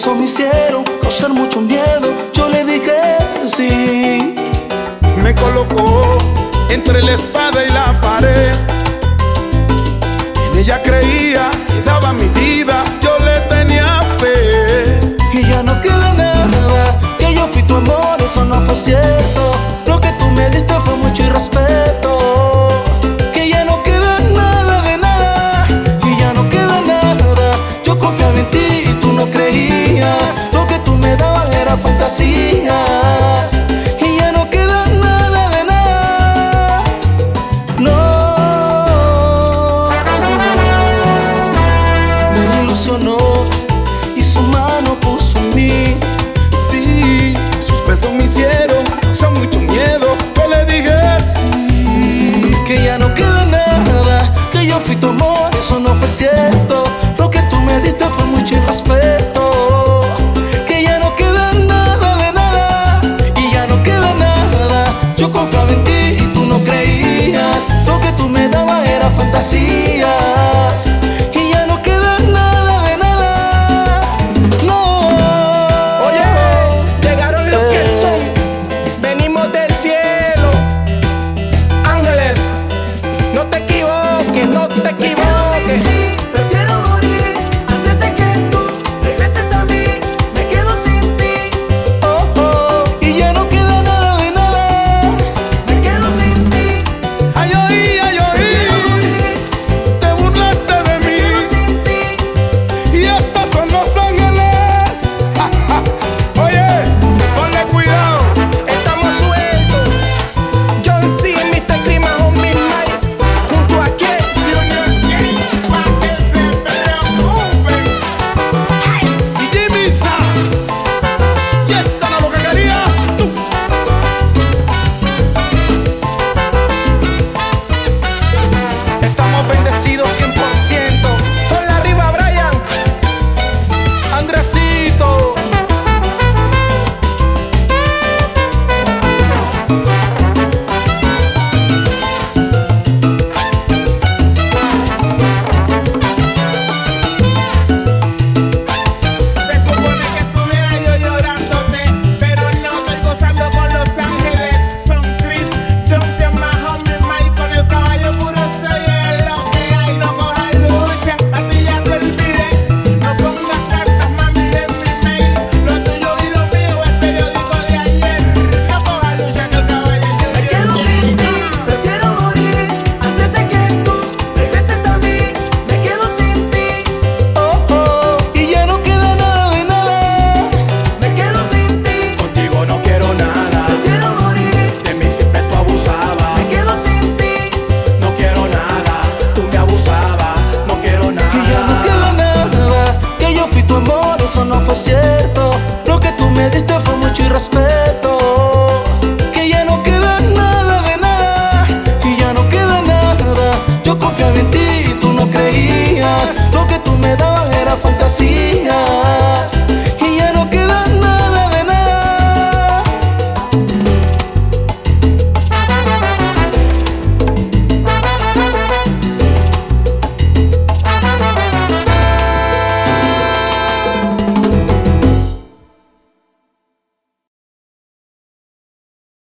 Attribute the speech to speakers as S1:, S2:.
S1: eso me hicieron causar mucho miedo. Yo le dije sí.
S2: Me colocó entre la espada y la pared. En ella creía y daba mi vida. Yo le tenía fe.
S1: Y ya no queda nada. Que yo fui tu amor, eso no fue cierto. y ya no queda nada de nada. No, me ilusionó y su mano puso en mí.
S2: Sí, sus pesos me hicieron son mucho miedo que le dije sí.
S1: Que ya no queda nada, que yo fui tu amor, eso no fue cierto. eso no fue cierto. Lo que tú me diste fue mucho irrespeto. Que ya no queda nada de nada, y ya no queda nada. Yo confiaba en ti y tú no creías. Lo que tú me dabas era fantasía.